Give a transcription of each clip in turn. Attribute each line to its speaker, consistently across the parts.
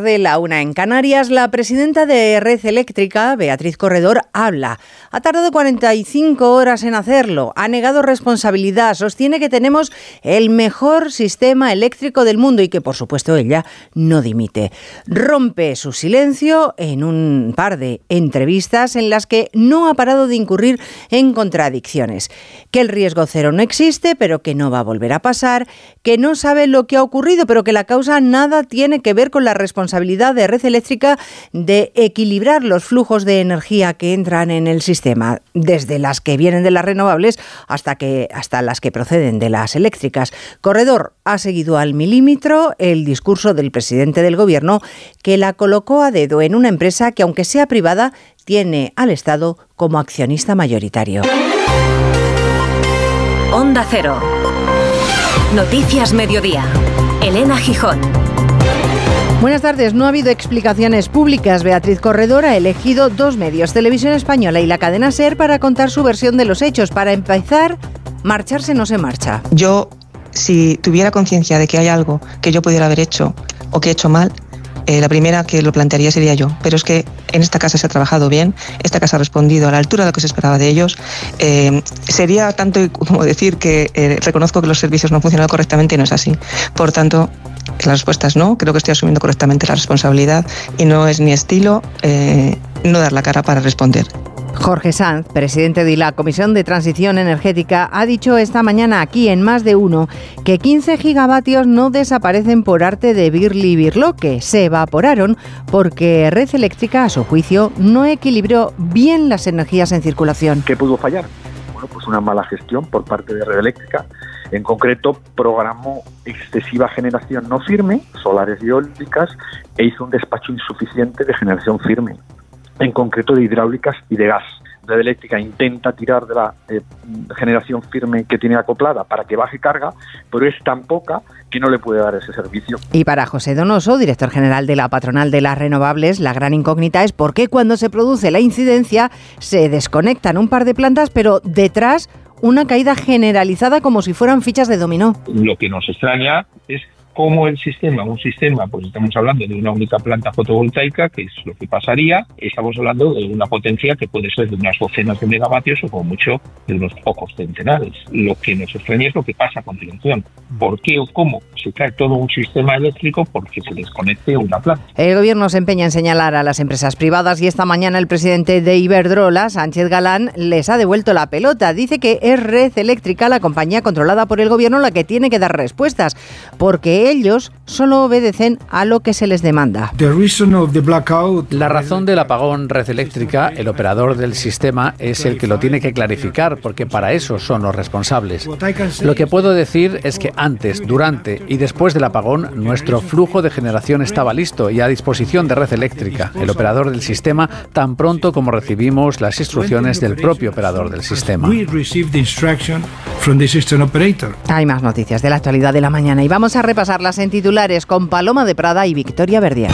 Speaker 1: De la una en Canarias, la presidenta de Red Eléctrica, Beatriz Corredor, habla. Ha tardado 45 horas en hacerlo, ha negado responsabilidad, sostiene que tenemos el mejor sistema eléctrico del mundo y que, por supuesto, ella no dimite. Rompe su silencio en un par de entrevistas en las que no ha parado de incurrir en contradicciones. Que el riesgo cero no existe, pero que no va a volver a pasar, que no sabe lo que ha ocurrido, pero que la causa nada tiene que ver con la responsabilidad responsabilidad de red eléctrica de equilibrar los flujos de energía que entran en el sistema, desde las que vienen de las renovables hasta, que, hasta las que proceden de las eléctricas. Corredor ha seguido al milímetro el discurso del presidente del gobierno que la colocó a dedo en una empresa que, aunque sea privada, tiene al Estado como accionista mayoritario.
Speaker 2: Onda Cero. Noticias Mediodía. Elena Gijón.
Speaker 1: Buenas tardes. No ha habido explicaciones públicas. Beatriz Corredor ha elegido dos medios, Televisión Española y la cadena SER, para contar su versión de los hechos. Para empezar, marcharse no se marcha.
Speaker 3: Yo, si tuviera conciencia de que hay algo que yo pudiera haber hecho o que he hecho mal, eh, la primera que lo plantearía sería yo. Pero es que en esta casa se ha trabajado bien, esta casa ha respondido a la altura de lo que se esperaba de ellos. Eh, sería tanto como decir que eh, reconozco que los servicios no han funcionado correctamente y no es así. Por tanto, la respuesta es no, creo que estoy asumiendo correctamente la responsabilidad y no es mi estilo eh, no dar la cara para responder.
Speaker 1: Jorge Sanz, presidente de la Comisión de Transición Energética, ha dicho esta mañana aquí en Más de Uno que 15 gigavatios no desaparecen por arte de Birli Birloque, se evaporaron porque Red Eléctrica, a su juicio, no equilibró bien las energías en circulación.
Speaker 4: ¿Qué pudo fallar? Bueno, pues una mala gestión por parte de Red Eléctrica en concreto, programó excesiva generación no firme, solares y eólicas, e hizo un despacho insuficiente de generación firme, en concreto de hidráulicas y de gas. Red Eléctrica intenta tirar de la eh, generación firme que tiene acoplada para que baje carga, pero es tan poca que no le puede dar ese servicio.
Speaker 1: Y para José Donoso, director general de la patronal de las renovables, la gran incógnita es por qué cuando se produce la incidencia se desconectan un par de plantas, pero detrás una caída generalizada como si fueran fichas de dominó.
Speaker 5: Lo que nos extraña es cómo el sistema, un sistema, pues estamos hablando de una única planta fotovoltaica, que es lo que pasaría, estamos hablando de una potencia que puede ser de unas docenas de megavatios o como mucho de unos pocos centenares. Lo que nos extraña es lo que pasa a continuación. ¿Por qué o cómo se cae todo un sistema eléctrico porque se desconecte una planta?
Speaker 1: El gobierno se empeña en señalar a las empresas privadas y esta mañana el presidente de Iberdrola, Sánchez Galán, les ha devuelto la pelota. Dice que es Red Eléctrica, la compañía controlada por el gobierno, la que tiene que dar respuestas, porque ellos solo obedecen a lo que se les demanda.
Speaker 6: La razón del apagón Red Eléctrica, el operador del sistema, es el que lo tiene que clarificar, porque para eso son los responsables. Lo que puedo decir es que antes, durante y después del apagón, nuestro flujo de generación estaba listo y a disposición de Red Eléctrica, el operador del sistema, tan pronto como recibimos las instrucciones del propio operador del sistema.
Speaker 1: Hay más noticias de la actualidad de la mañana y vamos a repasar en titulares con Paloma de Prada y Victoria Verdier.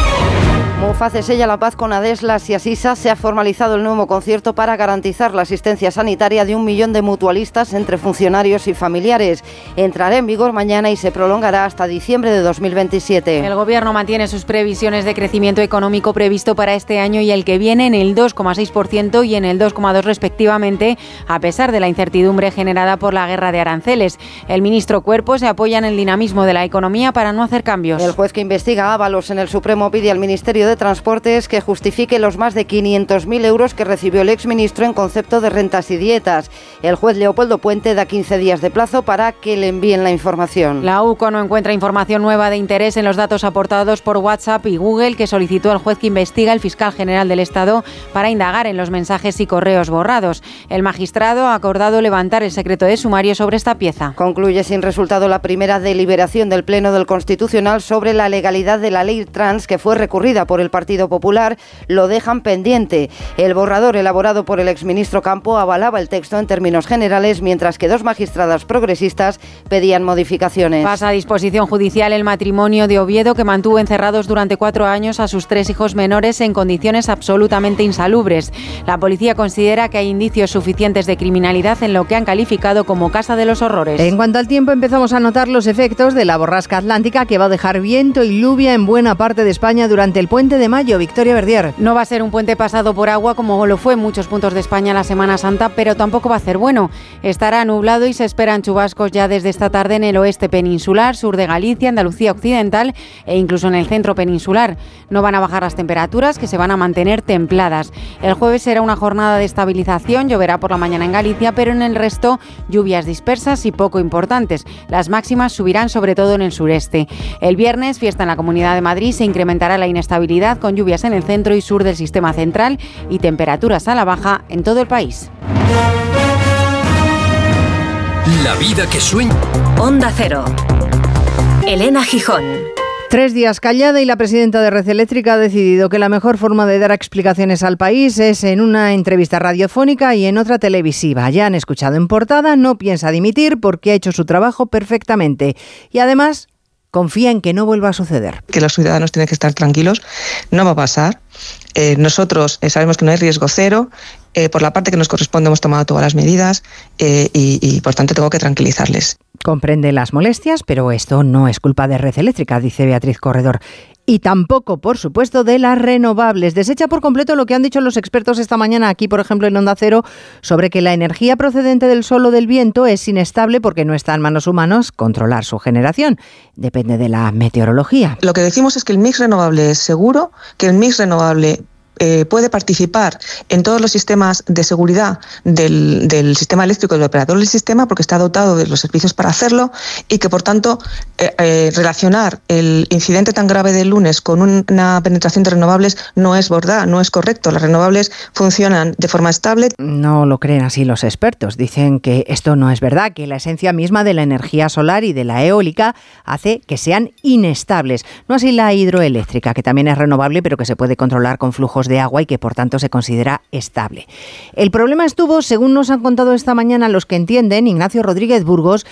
Speaker 7: Muface sella la paz con Adeslas y Asisa. Se ha formalizado el nuevo concierto para garantizar la asistencia sanitaria de un millón de mutualistas entre funcionarios y familiares. Entrará en vigor mañana y se prolongará hasta diciembre de 2027.
Speaker 8: El Gobierno mantiene sus previsiones de crecimiento económico previsto para este año y el que viene en el 2,6% y en el 2,2% respectivamente, a pesar de la incertidumbre generada por la guerra de aranceles. El ministro Cuerpo se apoya en el dinamismo de la economía para no hacer cambios.
Speaker 7: El juez que investiga Ábalos en el Supremo pide al Ministerio de Transportes que justifique los más de 500.000 euros que recibió el exministro en concepto de rentas y dietas. El juez Leopoldo Puente da 15 días de plazo para que le envíen la información.
Speaker 8: La UCO no encuentra información nueva de interés en los datos aportados por WhatsApp y Google que solicitó al juez que investiga el fiscal general del Estado para indagar en los mensajes y correos borrados. El magistrado ha acordado levantar el secreto de sumario sobre esta pieza.
Speaker 7: Concluye sin resultado la primera deliberación del Pleno del Constitucional sobre la legalidad de la ley trans que fue recurrida por por el Partido Popular lo dejan pendiente. El borrador elaborado por el exministro Campo avalaba el texto en términos generales, mientras que dos magistradas progresistas pedían modificaciones.
Speaker 8: Pasa a disposición judicial el matrimonio de Oviedo que mantuvo encerrados durante cuatro años a sus tres hijos menores en condiciones absolutamente insalubres. La policía considera que hay indicios suficientes de criminalidad en lo que han calificado como Casa de los Horrores.
Speaker 1: En cuanto al tiempo, empezamos a notar los efectos de la borrasca atlántica que va a dejar viento y lluvia en buena parte de España durante el puente de mayo. Victoria Verdier.
Speaker 8: No va a ser un puente pasado por agua como lo fue en muchos puntos de España la Semana Santa, pero tampoco va a ser bueno. Estará nublado y se esperan chubascos ya desde esta tarde en el oeste peninsular, sur de Galicia, Andalucía Occidental e incluso en el centro peninsular. No van a bajar las temperaturas que se van a mantener templadas. El jueves será una jornada de estabilización, lloverá por la mañana en Galicia, pero en el resto lluvias dispersas y poco importantes. Las máximas subirán sobre todo en el sureste. El viernes, fiesta en la Comunidad de Madrid, se incrementará la inestabilidad con lluvias en el centro y sur del sistema central y temperaturas a la baja en todo el país.
Speaker 2: La vida que sueña. Onda Cero. Elena Gijón.
Speaker 1: Tres días callada y la presidenta de Red Eléctrica ha decidido que la mejor forma de dar explicaciones al país es en una entrevista radiofónica y en otra televisiva. Ya han escuchado en portada, no piensa dimitir porque ha hecho su trabajo perfectamente. Y además confía en que no vuelva a suceder.
Speaker 3: Que los ciudadanos tienen que estar tranquilos, no va a pasar. Eh, nosotros eh, sabemos que no hay riesgo cero. Eh, por la parte que nos corresponde hemos tomado todas las medidas y, y por tanto tengo que tranquilizarles.
Speaker 1: Comprende las molestias, pero esto no es culpa de Red Eléctrica, dice Beatriz Corredor y tampoco, por supuesto, de las renovables. Desecha por completo lo que han dicho los expertos esta mañana aquí, por ejemplo, en Onda Cero, sobre que la energía procedente del sol o del viento es inestable porque no está en manos humanos controlar su generación. Depende de la meteorología.
Speaker 3: Lo que decimos es que el mix renovable es seguro, que el mix renovable eh, puede participar en todos los sistemas de seguridad del, sistema eléctrico del operador del sistema porque está dotado de los servicios para hacerlo y que por tanto eh, eh, relacionar el incidente tan grave del lunes con una penetración de renovables no es verdad, no es correcto. Las renovables funcionan de forma estable.
Speaker 1: No lo creen así los expertos. Dicen que esto no es verdad, que la esencia misma de la energía solar y de la eólica hace que sean inestables. No así la hidroeléctrica, que también es renovable pero que se puede controlar con flujos de agua y que por tanto se considera estable. El problema estuvo, según nos han contado esta mañana los que entienden, Ignacio Rodríguez Burgos,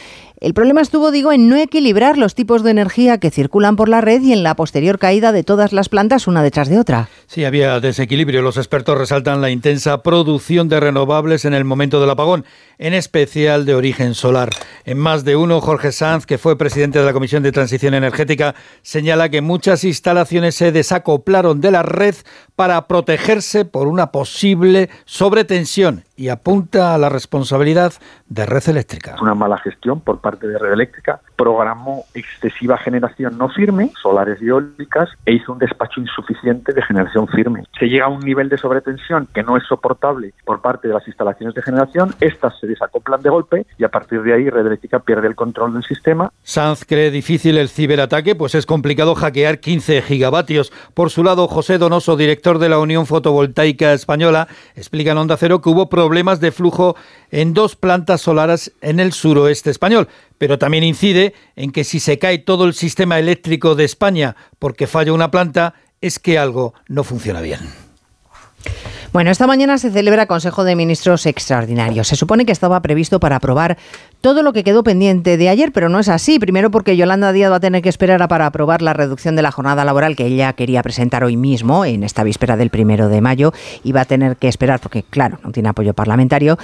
Speaker 1: el problema estuvo, digo, en no equilibrar los tipos de energía que circulan por la red y en la posterior caída de todas las plantas una detrás de otra.
Speaker 9: Sí, había desequilibrio. Los expertos resaltan la intensa producción de renovables en el momento del apagón, en especial de origen solar. En más de uno, Jorge Sanz, que fue presidente de la Comisión de Transición Energética, señala que muchas instalaciones se desacoplaron de la red para protegerse por una posible sobretensión y apunta a la responsabilidad de Red Eléctrica.
Speaker 4: Una mala gestión por parte de Red Eléctrica, programó excesiva generación no firme, solares y eólicas, e hizo un despacho insuficiente de generación firme. Se llega a un nivel de sobretensión que no es soportable por parte de las instalaciones de generación, estas se desacoplan de golpe y a partir de ahí Red Eléctrica pierde el control del sistema.
Speaker 9: Sanz cree difícil el ciberataque, pues es complicado hackear 15 gigavatios. Por su lado, José Donoso, director de la Unión Fotovoltaica Española, explica en Onda Cero que hubo problemas de flujo en dos plantas solares en el suroeste español, pero también incide en que si se cae todo el sistema eléctrico de España porque falla una planta, es que algo no funciona bien.
Speaker 1: Bueno, esta mañana se celebra Consejo de Ministros Extraordinario. Se supone que estaba previsto para aprobar todo lo que quedó pendiente de ayer, pero no es así. Primero porque Yolanda Díaz va a tener que esperar a para aprobar la reducción de la jornada laboral que ella quería presentar hoy mismo, en esta víspera del primero de mayo, y va a tener que esperar porque, claro, no tiene apoyo parlamentario.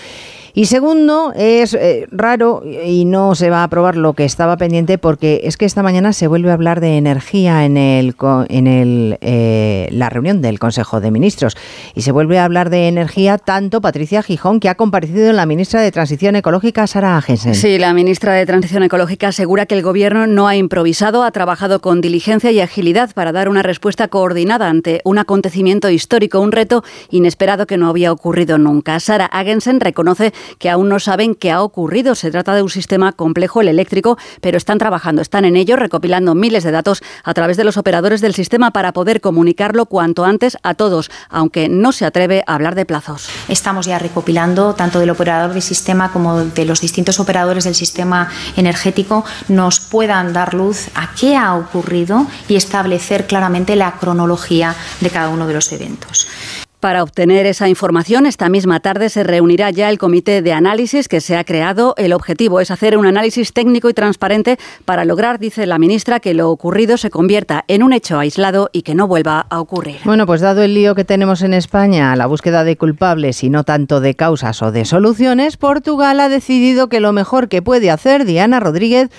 Speaker 1: Y segundo, es eh, raro y no se va a aprobar lo que estaba pendiente porque es que esta mañana se vuelve a hablar de energía en el en el, eh, la reunión del Consejo de Ministros y se vuelve a hablar de energía tanto Patricia Gijón que ha comparecido en la ministra de Transición Ecológica Sara Agensen.
Speaker 10: Sí, la ministra de Transición Ecológica asegura que el gobierno no ha improvisado, ha trabajado con diligencia y agilidad para dar una respuesta coordinada ante un acontecimiento histórico, un reto inesperado que no había ocurrido nunca. Sara Agensen reconoce que aún no saben qué ha ocurrido. Se trata de un sistema complejo, el eléctrico, pero están trabajando, están en ello, recopilando miles de datos a través de los operadores del sistema para poder comunicarlo cuanto antes a todos, aunque no se atreve a hablar de plazos.
Speaker 11: Estamos ya recopilando tanto del operador del sistema como de los distintos operadores del sistema energético nos puedan dar luz a qué ha ocurrido y establecer claramente la cronología de cada uno de los eventos.
Speaker 10: Para obtener esa información, esta misma tarde se reunirá ya el comité de análisis que se ha creado. El objetivo es hacer un análisis técnico y transparente para lograr, dice la ministra, que lo ocurrido se convierta en un hecho aislado y que no vuelva a ocurrir.
Speaker 1: Bueno, pues dado el lío que tenemos en España, la búsqueda de culpables y no tanto de causas o de soluciones, Portugal ha decidido que lo mejor que puede hacer Diana Rodríguez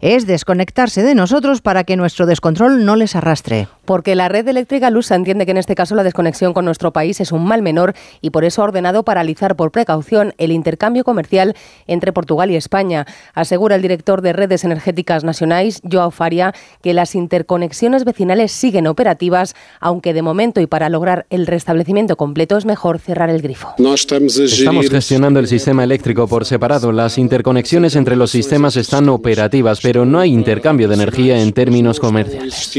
Speaker 1: es desconectarse de nosotros para que nuestro descontrol no les arrastre.
Speaker 12: Porque la red eléctrica Lusa entiende que en este caso la desconexión con nuestro país es un mal menor y por eso ha ordenado paralizar por precaución el intercambio comercial entre Portugal y España. Asegura el director de redes energéticas nacionales, Joao Faria, que las interconexiones vecinales siguen operativas, aunque de momento y para lograr el restablecimiento completo es mejor cerrar el grifo.
Speaker 13: Estamos gestionando el sistema eléctrico por separado. Las interconexiones entre los sistemas están operativas, pero no hay intercambio de energía en términos comerciales.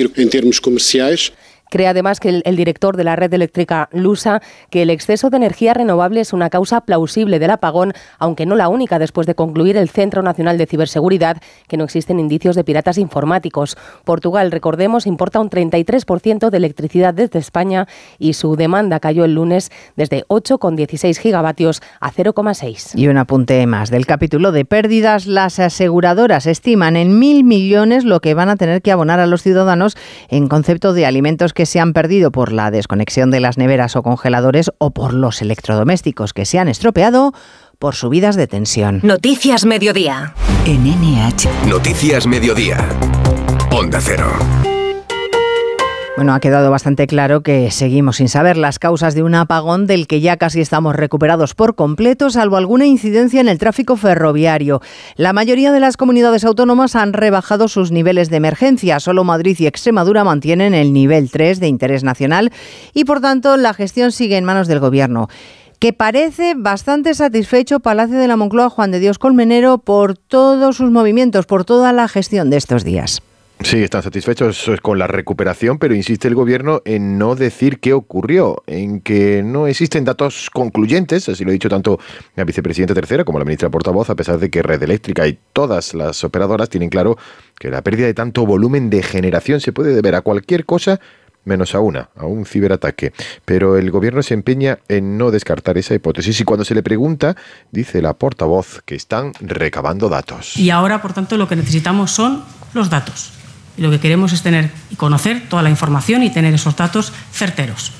Speaker 12: sociais Cree además que el, el, director de la red eléctrica Lusa que el exceso de energía renovable es una causa plausible del apagón, aunque no la única después de concluir el Centro Nacional de Ciberseguridad que no existen indicios de piratas informáticos. Portugal, recordemos, importa un 33% de electricidad desde España y su demanda cayó el lunes desde 8,16 gigavatios a 0,6.
Speaker 1: Y un apunte más del capítulo de pérdidas. Las aseguradoras estiman en mil millones lo que van a tener que abonar a los ciudadanos en concepto de alimentos que se han perdido por la desconexión de las neveras o congeladores o por los electrodomésticos que se han estropeado por subidas de tensión.
Speaker 2: Noticias Mediodía.
Speaker 14: En NH.
Speaker 15: Noticias Mediodía. Onda Cero.
Speaker 1: Bueno, ha quedado bastante claro que seguimos sin saber las causas de un apagón del que ya casi estamos recuperados por completo, salvo alguna incidencia en el tráfico ferroviario. La mayoría de las comunidades autónomas han rebajado sus niveles de emergencia. Solo Madrid y Extremadura mantienen el nivel 3 de interés nacional y, por tanto, la gestión sigue en manos del Gobierno que parece bastante satisfecho Palacio de la Moncloa Juan de Dios Colmenero por todos sus movimientos, por toda la gestión de estos días.
Speaker 16: Sí, están satisfechos con la recuperación, pero insiste el gobierno en no decir qué ocurrió, en que no existen datos concluyentes, así lo ha dicho tanto la vicepresidenta tercera como la ministra portavoz, a pesar de que Red Eléctrica y todas las operadoras tienen claro que la pérdida de tanto volumen de generación se puede deber a cualquier cosa menos a una, a un ciberataque. Pero el gobierno se empeña en no descartar esa hipótesis y cuando se le pregunta, dice la portavoz que están recabando datos.
Speaker 17: Y ahora, por tanto, lo que necesitamos son los datos. Y lo que queremos es tener y conocer toda la información y tener esos datos certeros.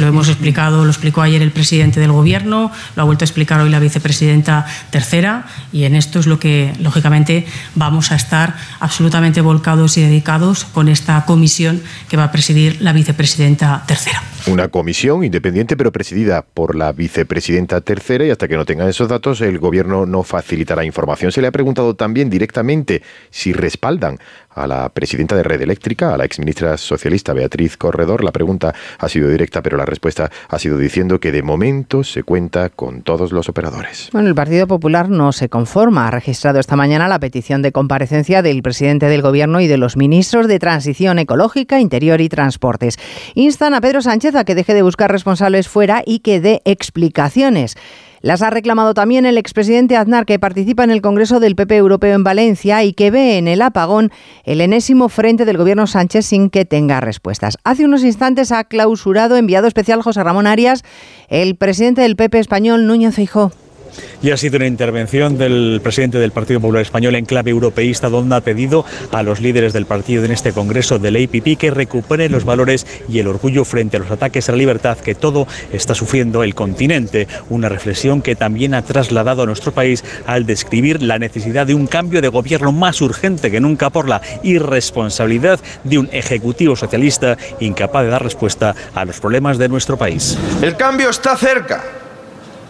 Speaker 17: Lo hemos explicado, lo explicó ayer el presidente del Gobierno, lo ha vuelto a explicar hoy la vicepresidenta tercera, y en esto es lo que, lógicamente, vamos a estar absolutamente volcados y dedicados con esta comisión que va a presidir la vicepresidenta tercera.
Speaker 16: Una comisión independiente pero presidida por la vicepresidenta tercera y hasta que no tengan esos datos el gobierno no facilitará información. Se le ha preguntado también directamente si respaldan a la presidenta de Red Eléctrica, a la exministra socialista Beatriz Corredor. La pregunta ha sido directa, pero la respuesta ha sido diciendo que de momento se cuenta con todos los operadores.
Speaker 1: Bueno, el Partido Popular no se conforma. Ha registrado esta mañana la petición de comparecencia del presidente del Gobierno y de los ministros de Transición Ecológica, Interior y Transportes. Instan a Pedro Sánchez que deje de buscar responsables fuera y que dé explicaciones. Las ha reclamado también el expresidente Aznar, que participa en el Congreso del PP Europeo en Valencia y que ve en el apagón el enésimo frente del gobierno Sánchez sin que tenga respuestas. Hace unos instantes ha clausurado enviado especial José Ramón Arias el presidente del PP español, Núñez Feijóo.
Speaker 18: Y ha sido una intervención del presidente del Partido Popular Español en clave europeísta, donde ha pedido a los líderes del partido en este congreso del APP que recuperen los valores y el orgullo frente a los ataques a la libertad que todo está sufriendo el continente. Una reflexión que también ha trasladado a nuestro país al describir la necesidad de un cambio de gobierno más urgente que nunca por la irresponsabilidad de un ejecutivo socialista incapaz de dar respuesta a los problemas de nuestro país.
Speaker 19: El cambio está cerca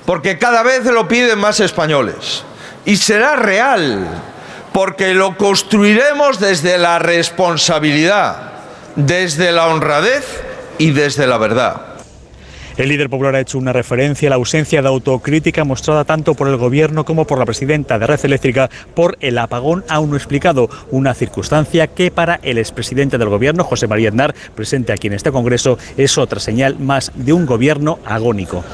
Speaker 19: porque cada vez lo piden más españoles. Y será real, porque lo construiremos desde la responsabilidad, desde la honradez y desde la verdad.
Speaker 18: El líder popular ha hecho una referencia a la ausencia de autocrítica mostrada tanto por el gobierno como por la presidenta de Red Eléctrica por el apagón aún no explicado, una circunstancia que para el expresidente del gobierno, José María Aznar, presente aquí en este congreso, es otra señal más de un gobierno agónico.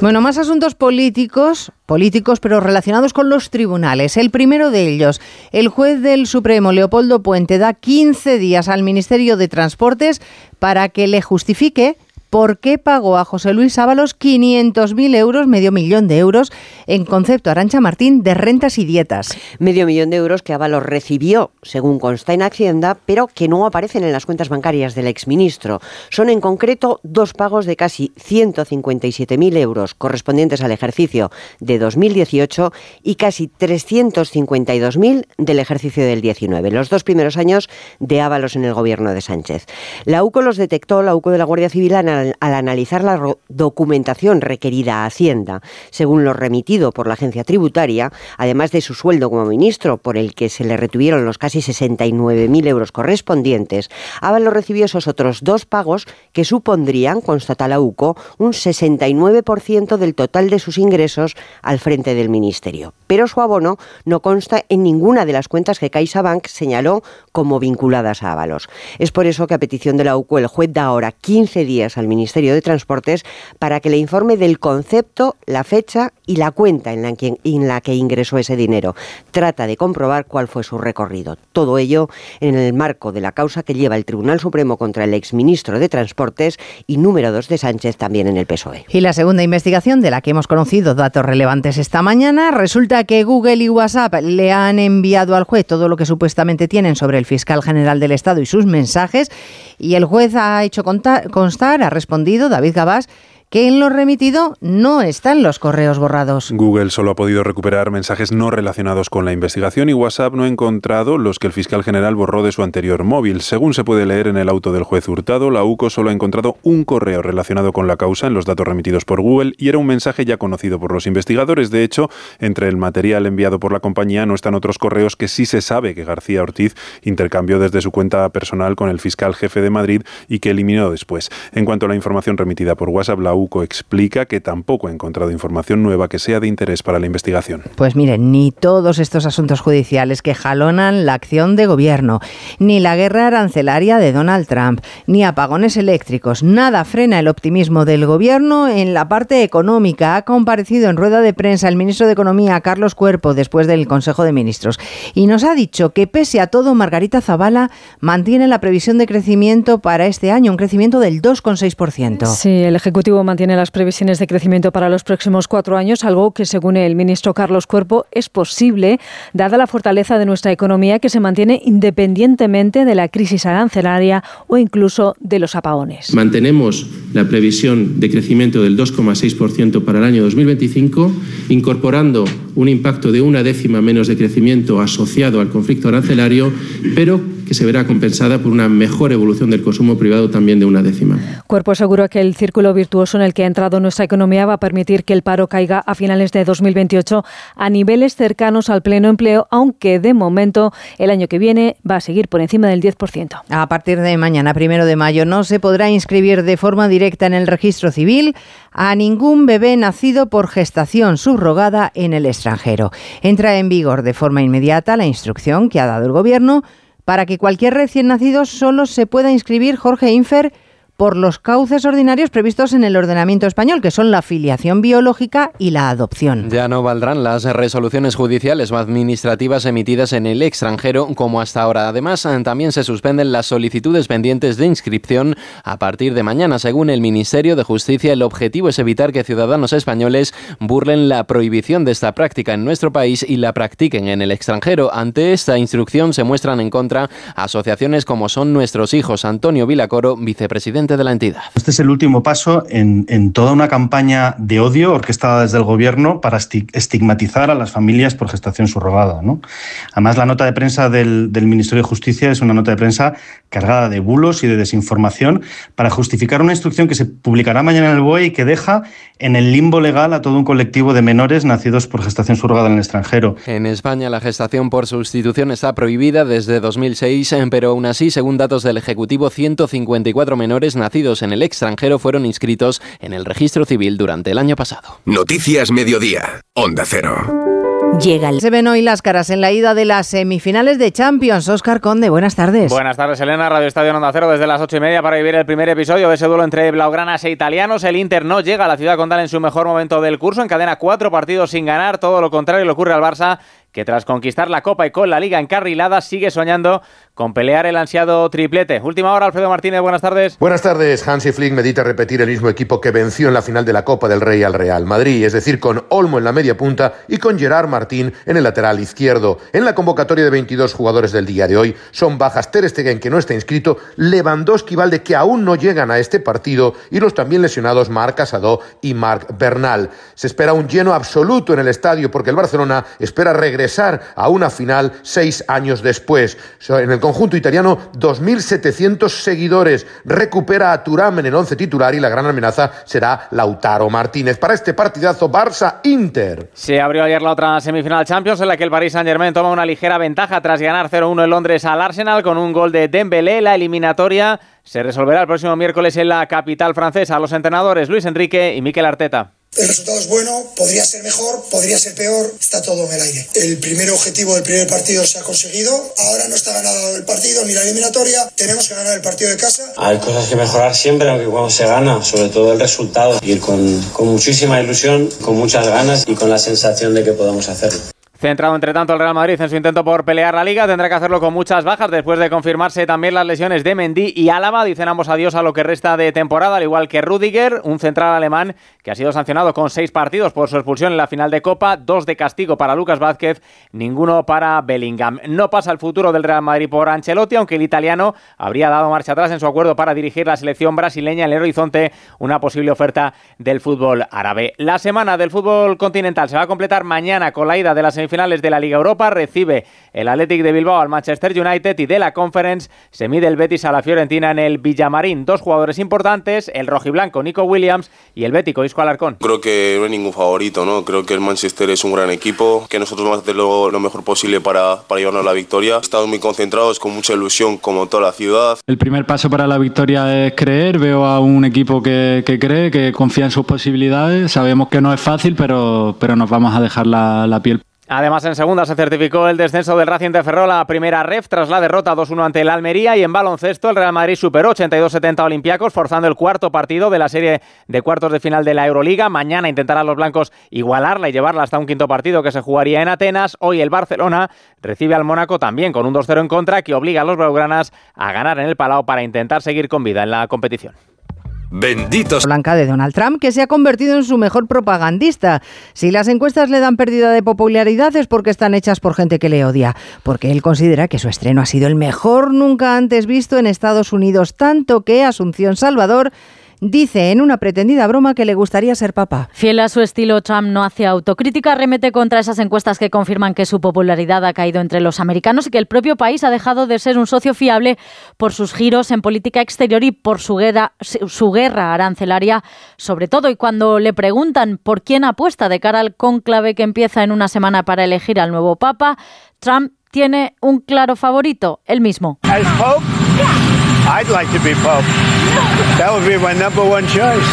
Speaker 1: Bueno, más asuntos políticos, políticos pero relacionados con los tribunales. El primero de ellos, el juez del Supremo, Leopoldo Puente, da 15 días al Ministerio de Transportes para que le justifique por qué pagó a José Luis Ábalos 500.000 euros, medio millón de euros, en concepto Arancha Martín de rentas y dietas.
Speaker 14: Medio millón de euros que Ábalos recibió, según consta en Hacienda, pero que no aparecen en las cuentas bancarias del exministro. Son en concreto dos pagos de casi 157.000 euros correspondientes al ejercicio de 2018 y casi 352.000 del ejercicio del 19, los dos primeros años de Ábalos en el gobierno de Sánchez. La UCO los detectó, la UCO de la Guardia Civil, al, analizar la documentación requerida a Hacienda, según lo remitido por la agencia tributaria, además de su sueldo como ministro, por el que se le retuvieron los casi 69.000 euros correspondientes, Ábalos recibió esos otros dos pagos que supondrían, constata la UCO, un 69% del total de sus ingresos al frente del ministerio. Pero su abono no consta en ninguna de las cuentas que CaixaBank señaló como vinculadas a Ábalos. Es por eso que a petición de la UCO el juez da ahora 15 días al Ministerio de Transportes para que le informe del concepto, la fecha y la cuenta en la, que, en la que ingresó ese dinero. Trata de comprobar cuál fue su recorrido. Todo ello en el marco de la causa que lleva el Tribunal Supremo contra el exministro de Transportes y número dos de Sánchez también en el PSOE.
Speaker 1: Y la segunda investigación de la que hemos conocido datos relevantes esta mañana, resulta que Google y WhatsApp le han enviado al juez todo lo que supuestamente tienen sobre el fiscal general del Estado y sus mensajes y el juez ha hecho constar, ha respondido, David Gabás, que en lo remitido no están los correos borrados.
Speaker 20: Google solo ha podido recuperar mensajes no relacionados con la investigación y WhatsApp no ha encontrado los que el fiscal general borró de su anterior móvil. Según se puede leer en el auto del juez Hurtado, la UCO solo ha encontrado un correo relacionado con la causa en los datos remitidos por Google y era un mensaje ya conocido por los investigadores. De hecho, entre el material enviado por la compañía no están otros correos que sí se sabe que García Ortiz intercambió desde su cuenta personal con el fiscal jefe de Madrid y que eliminó después. En cuanto a la información remitida por WhatsApp, la UCO explica que tampoco ha encontrado información nueva que sea de interés para la investigación.
Speaker 1: Pues miren, ni todos estos asuntos judiciales que jalonan la acción de gobierno, ni la guerra arancelaria de Donald Trump, ni apagones eléctricos, nada frena el optimismo del gobierno en la parte económica. Ha comparecido en rueda de prensa el ministro de Economía, Carlos Cuerpo, después del Consejo de Ministros, y nos ha dicho que pese a todo, Margarita Zavala mantiene la previsión de crecimiento para este año, un crecimiento del 2,6%.
Speaker 21: Sí, el Ejecutivo mantiene las previsiones de crecimiento para los próximos cuatro años, algo que según el ministro Carlos Cuerpo es posible, dada la fortaleza de nuestra economía que se mantiene independientemente de la crisis arancelaria o incluso de los apagones.
Speaker 22: Mantenemos la previsión de crecimiento del 2,6% para el año 2025, incorporando un impacto de una décima menos de crecimiento asociado al conflicto arancelario, pero que se verá compensada por una mejor evolución del consumo privado también de una décima.
Speaker 21: Cuerpo asegura que el círculo virtuoso en el que ha entrado nuestra economía va a permitir que el paro caiga a finales de 2028 a niveles cercanos al pleno empleo, aunque de momento el año que viene va a seguir por encima del 10%.
Speaker 1: A partir de mañana, primero de mayo, no se podrá inscribir de forma directa en el registro civil a ningún bebé nacido por gestación subrogada en el extranjero. Entra en vigor de forma inmediata la instrucción que ha dado el Gobierno para que cualquier recién nacido solo se pueda inscribir Jorge Infer por los cauces ordinarios previstos en el ordenamiento español, que son la filiación biológica y la adopción.
Speaker 13: Ya no valdrán las resoluciones judiciales o administrativas emitidas en el extranjero como hasta ahora. Además, también se suspenden las solicitudes pendientes de inscripción a partir de mañana. Según el Ministerio de Justicia, el objetivo es evitar que ciudadanos españoles burlen la prohibición de esta práctica en nuestro país y la practiquen en el extranjero. Ante esta instrucción se muestran en contra asociaciones como son Nuestros Hijos. Antonio Vilacoro, vicepresidente de la entidad.
Speaker 23: Este es el último paso en, en toda una campaña de odio orquestada desde el gobierno para estigmatizar a las familias por gestación subrogada. ¿no? Además, la nota de prensa del, del Ministerio de Justicia es una nota de prensa cargada de bulos y de desinformación para justificar una instrucción que se publicará mañana en el BOE y que deja en el limbo legal a todo un colectivo de menores nacidos por gestación subrogada en el extranjero.
Speaker 13: En España la gestación por sustitución está prohibida desde 2006, pero aún así, según datos del Ejecutivo, 154 menores nacidos en el extranjero fueron inscritos en el registro civil durante el año pasado.
Speaker 15: Noticias Mediodía, Onda Cero.
Speaker 1: Llega el... Se ven hoy las caras en la ida de las semifinales de Champions. Oscar Conde, buenas tardes.
Speaker 24: Buenas tardes, Elena. Radio Estadio Onda Cero desde las ocho y media para vivir el primer episodio de ese duelo entre blaugranas e italianos. El Inter no llega a la ciudad condal en su mejor momento del curso. Encadena cuatro partidos sin ganar. Todo lo contrario le ocurre al Barça que tras conquistar la Copa y con la Liga encarrilada sigue soñando con pelear el ansiado triplete. Última hora, Alfredo Martínez, buenas tardes.
Speaker 25: Buenas tardes. Hansi Flick medita repetir el mismo equipo que venció en la final de la Copa del Rey al Real Madrid, es decir, con Olmo en la media punta y con Gerard Martín en el lateral izquierdo. En la convocatoria de 22 jugadores del día de hoy son bajas Ter Stegen, que no está inscrito, Lewandowski Valde, que aún no llegan a este partido, y los también lesionados Marc Casado y Marc Bernal. Se espera un lleno absoluto en el estadio porque el Barcelona espera regresar a una final seis años después. En el conjunto italiano, 2.700 seguidores. Recupera a Turam en el once titular y la gran amenaza será Lautaro Martínez. Para este partidazo Barça-Inter.
Speaker 24: Se abrió ayer la otra semifinal Champions en la que el Paris Saint-Germain toma una ligera ventaja tras ganar 0-1 en Londres al Arsenal con un gol de Dembélé. La eliminatoria se resolverá el próximo miércoles en la capital francesa. Los entrenadores Luis Enrique y Miquel Arteta.
Speaker 26: El resultado es bueno, podría ser mejor, podría ser peor, está todo en el aire. El primer objetivo del primer partido se ha conseguido, ahora no está ganado el partido ni la eliminatoria, tenemos que ganar el partido de casa.
Speaker 27: Hay cosas que mejorar siempre, aunque cuando se gana, sobre todo el resultado, ir con, con muchísima ilusión, con muchas ganas y con la sensación de que podemos hacerlo.
Speaker 24: Centrado entre tanto el Real Madrid en su intento por pelear la liga, tendrá que hacerlo con muchas bajas después de confirmarse también las lesiones de Mendy y Álava. Dicen ambos adiós a lo que resta de temporada, al igual que Rudiger, un central alemán que ha sido sancionado con seis partidos por su expulsión en la final de Copa, dos de castigo para Lucas Vázquez, ninguno para Bellingham. No pasa el futuro del Real Madrid por Ancelotti, aunque el italiano habría dado marcha atrás en su acuerdo para dirigir la selección brasileña en el horizonte, una posible oferta del fútbol árabe. La semana del fútbol continental se va a completar mañana con la ida de la semifinal finales de la Liga Europa. Recibe el Athletic de Bilbao al Manchester United y de la Conference se mide el Betis a la Fiorentina en el Villamarín. Dos jugadores importantes, el rojiblanco Nico Williams y el bético Isco Alarcón.
Speaker 28: Creo que no hay ningún favorito, ¿no? Creo que el Manchester es un gran equipo, que nosotros vamos a hacer lo, mejor posible para, para llevarnos la victoria. Estamos muy concentrados, con mucha ilusión, como toda la ciudad.
Speaker 29: El primer paso para la victoria es creer. Veo a un equipo que, que cree, que confía en sus posibilidades. Sabemos que no es fácil, pero, pero nos vamos a dejar la, la piel
Speaker 24: Además, en segunda se certificó el descenso del Racing de Ferrol a primera ref tras la derrota 2-1 ante el Almería y en baloncesto el Real Madrid superó 82-70 Olympiacos forzando el cuarto partido de la serie de cuartos de final de la Euroliga. Mañana intentarán los blancos igualarla y llevarla hasta un quinto partido que se jugaría en Atenas. Hoy el Barcelona recibe al Mónaco también con un 2-0 en contra que obliga a los blaugranas a ganar en el Palau para intentar seguir con vida en la competición.
Speaker 1: Benditos. Blanca de Donald Trump, que se ha convertido en su mejor propagandista. Si las encuestas le dan pérdida de popularidad es porque están hechas por gente que le odia, porque él considera que su estreno ha sido el mejor nunca antes visto en Estados Unidos, tanto que Asunción Salvador dice en una pretendida broma que le gustaría ser papa.
Speaker 21: Fiel a su estilo, Trump no hace autocrítica, remete contra esas encuestas que confirman que su popularidad ha caído entre los americanos y que el propio país ha dejado de ser un socio fiable por sus giros en política exterior y por su guerra, su guerra arancelaria, sobre todo. Y cuando le preguntan por quién apuesta de cara al cónclave que empieza en una semana para elegir al nuevo papa, Trump tiene un claro favorito, el mismo. I'd like to be Pope. That would be my number one choice.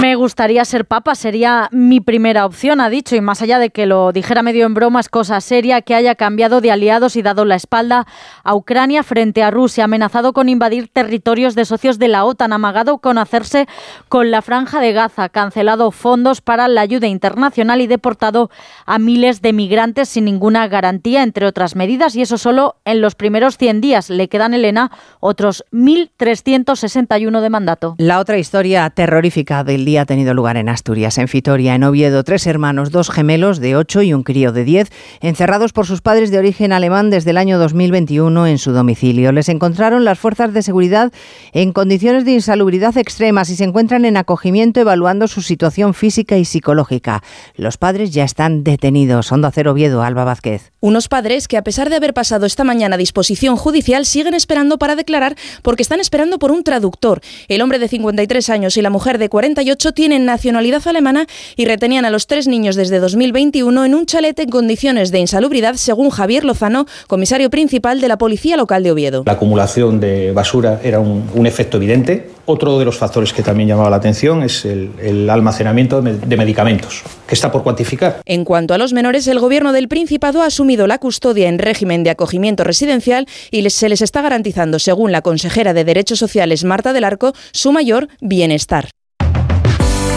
Speaker 21: Me gustaría ser papa, sería mi primera opción, ha dicho, y más allá de que lo dijera medio en broma, es cosa seria que haya cambiado de aliados y dado la espalda a Ucrania frente a Rusia, amenazado con invadir territorios de socios de la OTAN, amagado con hacerse con la franja de Gaza, cancelado fondos para la ayuda internacional y deportado a miles de migrantes sin ninguna garantía, entre otras medidas, y eso solo en los primeros 100 días. Le quedan, Elena, otros 1.361 de mandato.
Speaker 1: La otra historia terrorífica del día ha tenido lugar en Asturias, en Fitoria, en Oviedo. Tres hermanos, dos gemelos de 8 y un crío de 10, encerrados por sus padres de origen alemán desde el año 2021 en su domicilio. Les encontraron las fuerzas de seguridad en condiciones de insalubridad extremas y se encuentran en acogimiento evaluando su situación física y psicológica. Los padres ya están detenidos. Onda Cero Oviedo, Alba Vázquez.
Speaker 30: Unos padres que, a pesar de haber pasado esta mañana a disposición judicial, siguen esperando para declarar porque están esperando por un traductor. El hombre de 53 años y la mujer de 48 tienen nacionalidad alemana y retenían a los tres niños desde 2021 en un chalet en condiciones de insalubridad, según Javier Lozano, comisario principal de la Policía Local de Oviedo.
Speaker 31: La acumulación de basura era un, un efecto evidente
Speaker 32: Otro de los factores que también llamaba la atención es el, el almacenamiento de medicamentos, que está por cuantificar.
Speaker 30: En cuanto a los menores, el Gobierno del Principado ha asumido la custodia en régimen de acogimiento residencial y se les está garantizando, según la consejera de Derechos Sociales Marta del Arco, su mayor bienestar.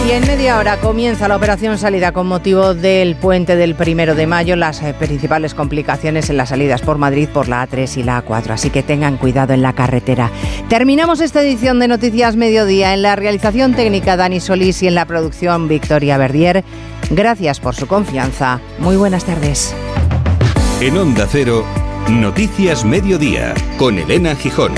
Speaker 1: Y en media hora comienza la operación salida con motivo del puente del primero de mayo, las eh, principales complicaciones en las salidas por Madrid por la A3 y la A4, así que tengan cuidado en la carretera. Terminamos esta edición de Noticias Mediodía en la realización técnica Dani Solís y en la producción Victoria Verdier. Gracias por su confianza. Muy buenas tardes.
Speaker 33: En Onda Cero, Noticias Mediodía, con Elena Gijón.